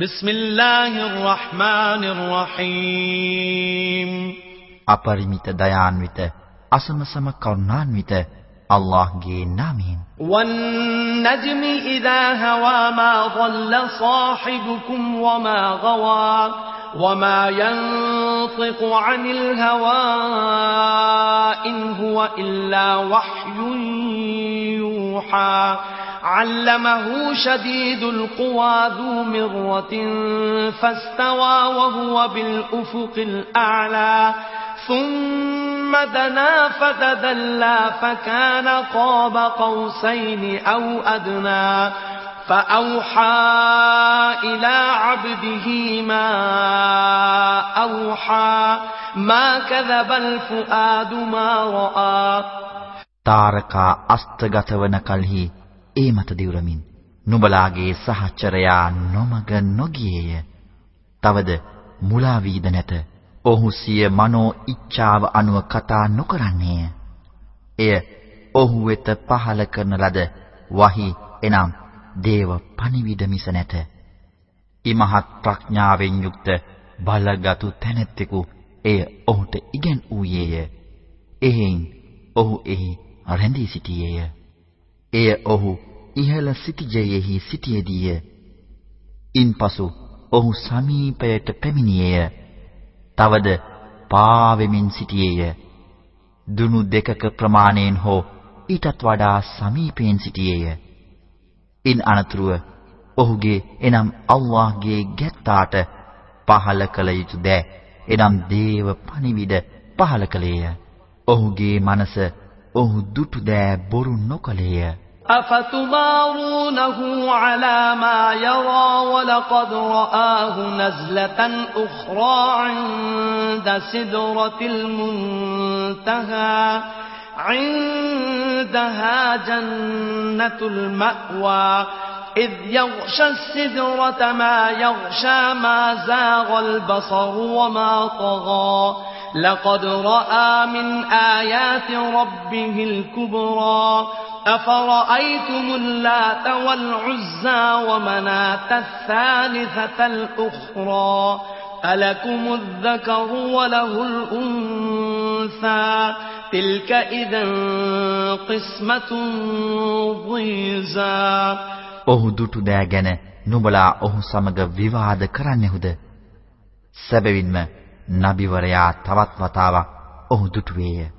بسم الله الرحمن الرحيم අපරිමිත දයාන්විත අසමසම කරුණාන්විත අල්ලාහ්ගේ නාමයෙන් والنجم إذا هوى ما ضل صاحبكم وما غوى وما ينطق عن الهوى إن هو إلا وحي يوحى علمه شديد القوى ذو مرة فاستوى وهو بالأفق الأعلى. ثم دنا فتدلى فكان قاب قوسين أو أدنى. فأوحى إلى عبده ما أوحى. ما كذب الفؤاد ما رأى. تاركا أستغت ونكله ඒ මත දිවුරමින් නුඹලාගේ සහචරයා නොමග නොගියේය. තවද මුලා වීද නැත. ඔහු සිය මනෝ ඉච්ඡාව අනුව කතා නොකරන්නේය. එය ඔහු වෙත පහල කරන ලද වහී එනම් දේව පණිවිඩ මිස නැත. ඉමහත් ප්‍රඥාවෙන් යුක්ත බලගත් තැනැත්තෙකු එය ඔහුට ඉගැන් වූයේය. එහෙන් ඔහු එහි රැඳී සිටියේය. එය ඔහු ඉහළ සිටිජයෙහි සිටියේදීය. ඉන්පසු ඔහු සමීපයට පැමිණියේය. තවද පාවෙමින් සිටියේය. දුනු දෙකක ප්‍රමාණයෙන් හෝ ඊටත් වඩා සමීපයෙන් සිටියේය. ඉන් අනතුරුව ඔහුගේ එනම් අල්ලාහ්ගේ ගැත්තාට පහල කළ යුතු දෑ එනම් දේව පණිවිඩ පහල කළේය. ඔහුගේ මනස ඔහු දුටු දෑ බොරු නොකළේය. أفتمارونه على ما يرى ولقد رآه نزلة أخرى عند سدرة المنتهى عندها جنة المأوى إذ يغشى السدرة ما يغشى ما زاغ البصر وما طغى لقد رأى من آيات ربه الكبرى أفرأيتم اللات والعزى ومناة الثالثة الأخرى ألكم الذكر وله الأنثى تلك إذا قسمة ضيزى ඔහු දුටු දෑ ගැන නුඹලා ඔහු සමග විවාද කරන්නෙහුද? සැබවින්ම නබිවරයා තවත් වතාවක් ඔහු දුටුවේය.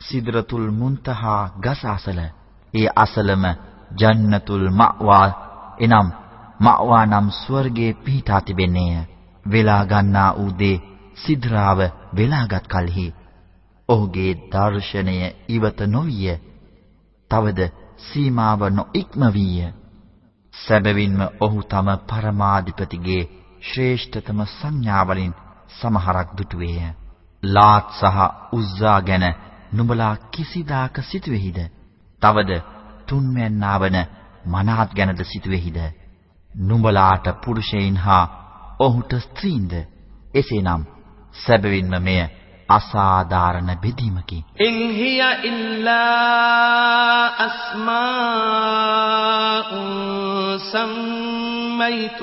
සිද්රතුල් මුන්තහා ගස අසල ඒ අසලම ජන්නතුල් මഅවා එනම් මඅවා නම් ස්වර්ගයේ පිහිටා තිබෙන්නේය. වෙලා ගන්නා වූ දේ සිද්රාව වෙලාගත් කලෙහි ඔහුගේ දර්ශනය ඉවත නොවිය. තවද සීමාව නොඉක්ම විය. සැබවින්ම ඔහු තම පරමාධිපතිගේ ශ්‍රේෂ්ඨතම සංඥාවලින් සමහරක් දුටුවේය. ලාත් සහ උස්සා ගැන නුඹලා කිසිදාක සිතුවේහිද? තවද තුන්වැන්නා වන මනාත් ගැනද සිතුවේහිද? නුඹලාට පුරුෂයින් හා ඔහුට ස්ත්‍රීන්ද එසේනම් සැබවින්ම මෙය අසාධාරණ බෙදීමකි. ඉන් හිය ඉල්ලා අස්මාඋන් සම්මයිතුමූහා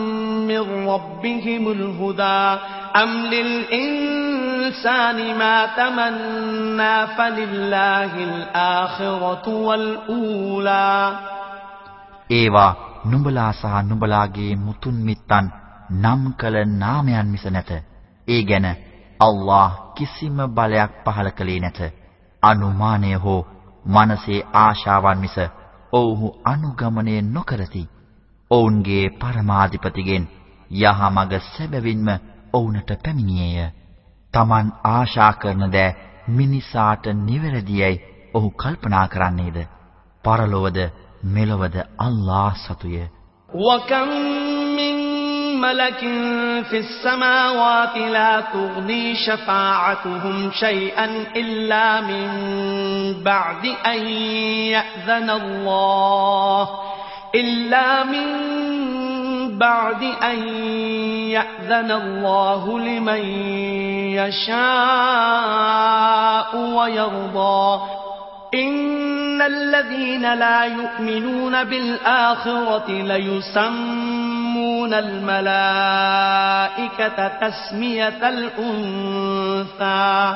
من ربهم الهدى أم للإنسان ما تمنى فلله الآخرة والأولى ඒවා නුඹලා සහ නුඹලාගේ මුතුන් මිත්තන් නම් කළ නාමයන් මිස නැත. ඒ ගැන අල්ලාහ් කිසිම බලයක් පහල කළේ නැත. අනුමානය හෝ මනසේ ආශාවන් මිස ඔව්හු අනුගමනය නොකරති. ඔවුන්ගේ පරමාධිපතිගෙන් යහමඟ සැබවින්ම ඔවුන්ට පැමිණියේය. Taman ආශා කරන දෑ මිනිසාට නිවැරදියයි ඔහු කල්පනා කරන්නේද? පරලොවද මෙලොවද අල්ලාහ් සතුය. وَكَمْ مِنْ ملك في السماوات لا تغني شفاعتهم شيئا إلا من بعد أن يأذن الله إلا من بعد أن يأذن الله لمن يشاء ويرضى. إن الذين لا يؤمنون بالآخرة ليسمون الملائكة تسمية الأنثى.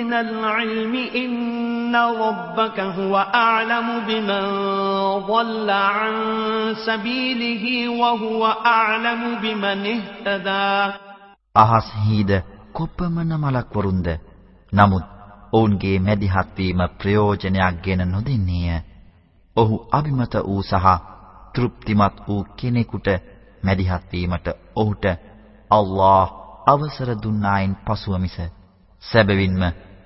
من العلم إن ربك هو أعلم بمن ضل عن سبيله وهو أعلم بمن اهتدى අහස්හිද කොපමණ මලක් වරුන්ද නමුත් ඔවුන්ගේ මැදිහත් වීම ප්‍රයෝජනයක් ගෙන නොදෙන්නේය. ඔහු අබිමත වූ සහ තෘප්තිමත් වූ කෙනෙකුට මැදිහත් වීමට ඔහුට අල්ලාහ් අවසර දුන්නායින් පසුව මිස සැබවින්ම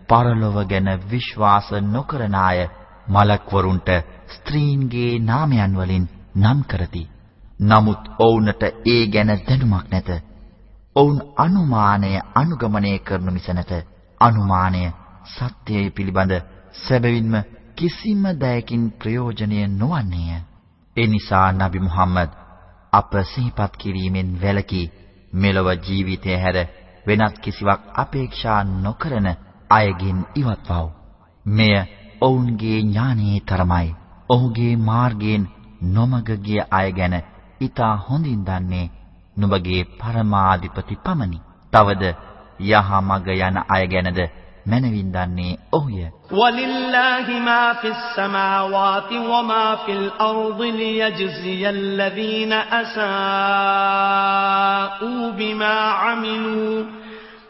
පරලොව ගැන විශ්වාස නොකරන අය මලක්වරුන්ට ස්ත්‍රීන්ගේ නාමයන් වලින් නම් කරති. නමුත් ඔවුන්ට ඒ ගැන දැනුමක් නැත. ඔවුන් අනුමානය අනුගමනය කරනු මිස නැත. අනුමානය සත්‍යය පිළිබඳ සැබවින්ම කිසිම දයකින් ප්‍රයෝජනය නොවන්නේය. ඒ නිසා නබි මුහම්මද් අප සිහිපත් කිරීමෙන් වැළකී මෙලොව ජීවිතය හැර වෙනත් කිසිවක් අපේක්ෂා නොකරන අයගෙන් ඉවත්වව්. මෙය ඔවුන්ගේ ඥානයේ තරමයි. ඔහුගේ මාර්ගයෙන් නොමග ගිය අය ගැන ඊට හොඳින් දන්නේ නුඹගේ පරමාධිපති පමණි. තවද යහ මග යන අය ගැනද මනවින් දන්නේ ඔහුය. وَلِلَّهِ مَا فِي السَّمَاوَاتِ وَمَا فِي الْأَرْضِ لِيَجْزِيَ الَّذِينَ أَسَاءُوا بِمَا عَمِلُوا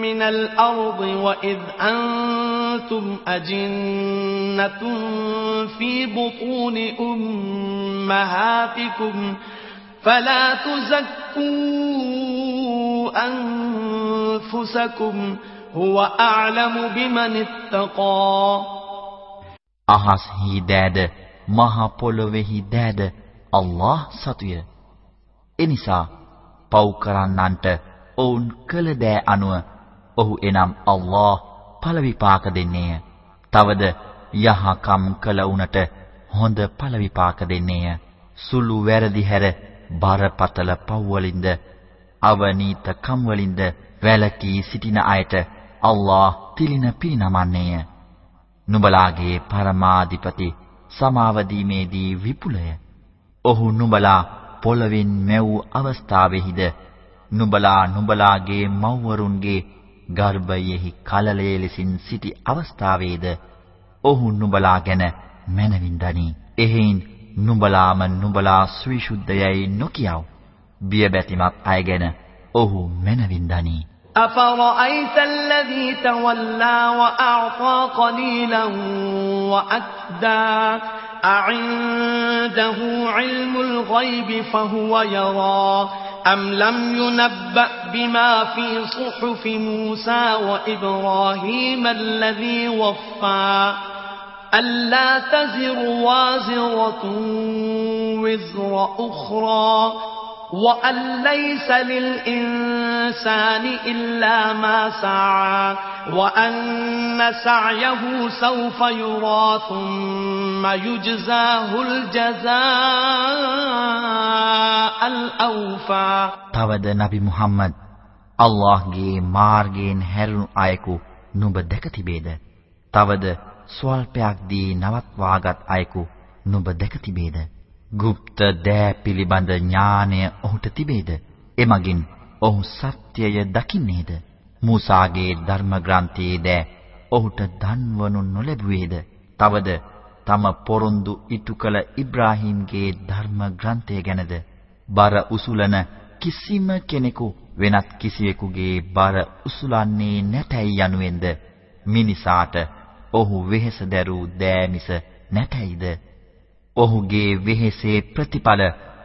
من الأرض وإذ أنتم أجنة في بطون أمهاتكم ۖ فلا تزكوا أنفسكم هو أعلم بمن اتقى අහස්හි දෑද මහ පොළොවේහි දෑද අල්ලාහ් සතුය. එනිසා පව් කරන්නන්ට ඔවුන් කළ දෑ අනුව ඔහු එනම් අල්ලාහ් ඵල විපාක දෙන්නේය. තවද යහකම් කළ උනට හොඳ ඵල විපාක දෙන්නේය. සුළු වැරදි හැර බරපතල පව්වලින්ද අවනීත කම්වලින්ද වැළකී සිටින අයට අල්ලාහ් තිලින පිරිනමන්නේය. නුඹලාගේ පරමාධිපති සමාව දීමේදී විපුලය. ඔහු නුඹලා පොළවෙන් මැව් අවස්ථාවෙහිද නුඹලා නුඹලාගේ මව්වරුන්ගේ ගර්භයෙහි කලලයේ ලෙසින් සිටි අවස්ථාවේද ඔහු නුඹලා ගැන මනවින් දනි. එහෙයින් නුඹලාම නුඹලා සවිසුද්ධයයි නොකියව. බියබැතිමත් අය ගැන ඔහු මනවින් දනි. أفرأيت الذي تولى وأعطى قليلا وأكدى أعنده علم الغيب فهو يرى أم لم ينبأ بما في صحف موسى وإبراهيم الذي وفى ألا تزر وازرة وزر أخرى وأن ليس للإنسان إلا ما سعى وأن سعيه سوف يرى ثم يجزاه الجزاء الأوفى තවද නබි මුහම්මද් අල්ලාහ්ගේ මාර්ගයෙන් හැරුණු අයෙකු නුඹ දැක තිබේද? තවද ස්වල්පයක් දී නවත්වාගත් අයෙකු නුඹ දැක තිබේද? গুপ্ත දෑ පිළිබඳ ඥානය ඔහුට තිබේද? එමගින් ඔහු සත්‍යය දකින්නේද? මූසාගේ ධර්ම ග්‍රන්ථයේ දෑ ඔහුට දන්වනු නොලැබුවේද? තවද තම පොරොන්දු ඉටු කළ ඉබ්‍රාහීම්ගේ ධර්ම ග්‍රන්ථය ගැනද බර උසුලන කිසිම කෙනෙකු වෙනත් කිසිවෙකුගේ බර උසුලන්නේ නැතයි යනුවෙන්ද මිනිසාට ඔහු වෙහෙස දැරූ දෑ මිස නැතයිද ඔහුගේ වෙහෙසේ ප්‍රතිඵල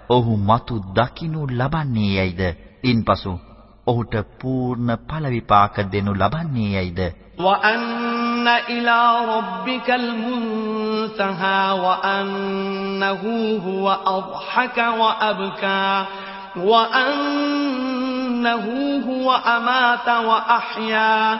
ඔහු මතු දකිනු ලබන්නේ යයිද ඉන්පසු ඔහුට පූර්ණ ඵල විපාක දෙනු ලබන්නේ යයිද وأن إلى ربك المنتهى وأنه هو أضحك وأبكى وأنه هو أمات وأحيا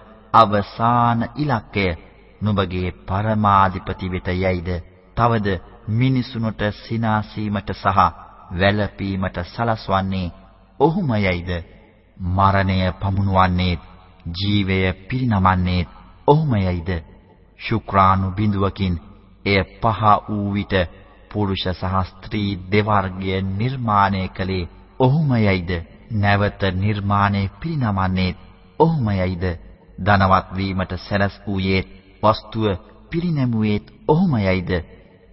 අවසාන ඉලක්කය නුඹගේ පරමාධිපති වෙත යයිද? තවද මිනිසුන්ට සිනාසීමට සහ වැළපීමට සලස්වන්නේ ඔහුම යයිද? මරණය පමුණුවන්නේ ජීවය පිරිනමන්නේ ඔහුම යයිද? ශුක්‍රාණු බිඳුවකින් එය පහ වූ විට පුරුෂ සහ ස්ත්‍රී දෙවර්ගය නිර්මාණය කළේ ඔහුම යයිද? නැවත නිර්මාණය පිරිනමන්නේ ඔහුම යයිද? ධනවත් වීමට සැලස් වූයේ වස්තුව පිරිනැමුවේත් ඔහුම යයිද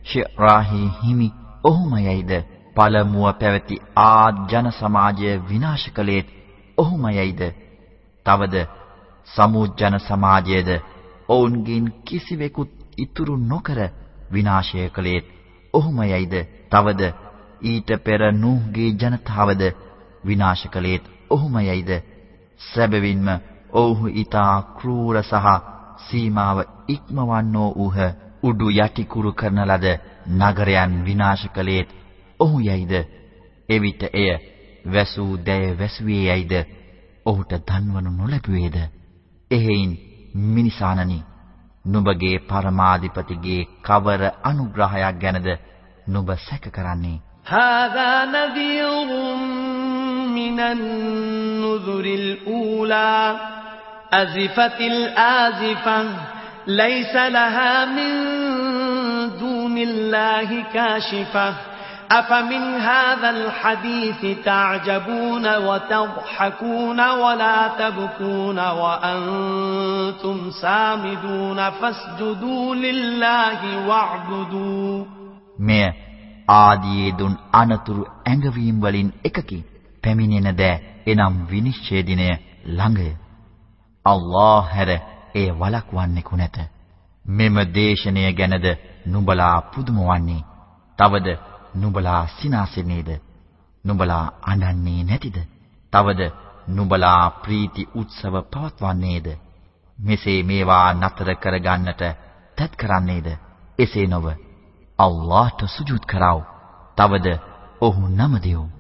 ශිරාහි හිමි ඔහුම යයිද පළමුව පැවති ආ ජන සමාජය විනාශ කළේත් ඔහුම යයිද තවද සමුජ්ජන සමාජයේද ඔවුන්ගෙන් කිසිවෙකුත් ඉතුරු නොකර විනාශය කළේත් ඔහුම යයිද තවද ඊට පෙර නූහ්ගේ ජනතාවද විනාශ කළේත් ඔහුම යයිද සැබවින්ම ඔව්හු ඊතා ක්‍රූර සහ සීමාව ඉක්මවන්නෝ ඌහ උඩු යටි කුරු කරන ලද නගරයන් විනාශ කළේත් ඔහු යයිද එවිට එය වැසූ දැය වැසුවේ යයිද ඔහුට දන්වනු නොලැබුවේද එහෙයින් මිනිසානනි නුඹගේ පරමාධිපතිගේ කවර අනුග්‍රහයක් ගැනද නුඹ සැක කරන්නේ هذا نذير من النذر الأولى أزفت الآزفة ليس لها من دون الله كاشفة أفمن هذا الحديث تعجبون وتضحكون ولا تبكون وأنتم سامدون فاسجدوا لله واعبدوا මෙය ආදී දුන් අනතුරු ඇඟවීම් වලින් එකකි පැමිණෙන දෑ එනම් විනිශ්චය දිනය ළඟය අල්ලාහ් හැර ඒ වළක්වන්නෙකු නැත. මෙම දේශනය ගැනද නුඹලා පුදුමවන්නේ. තවද නුඹලා සිනාසෙන්නේද? නුඹලා අඬන්නේ නැතිද? තවද නුඹලා ප්‍රීති උත්සව පවත්වන්නේද? මෙසේ මේවා නතර කරගන්නට තත් කරන්නේද? එසේ නොව අල්ලාහට සුජූද් කරව. තවද ඔහු නම දෙව්.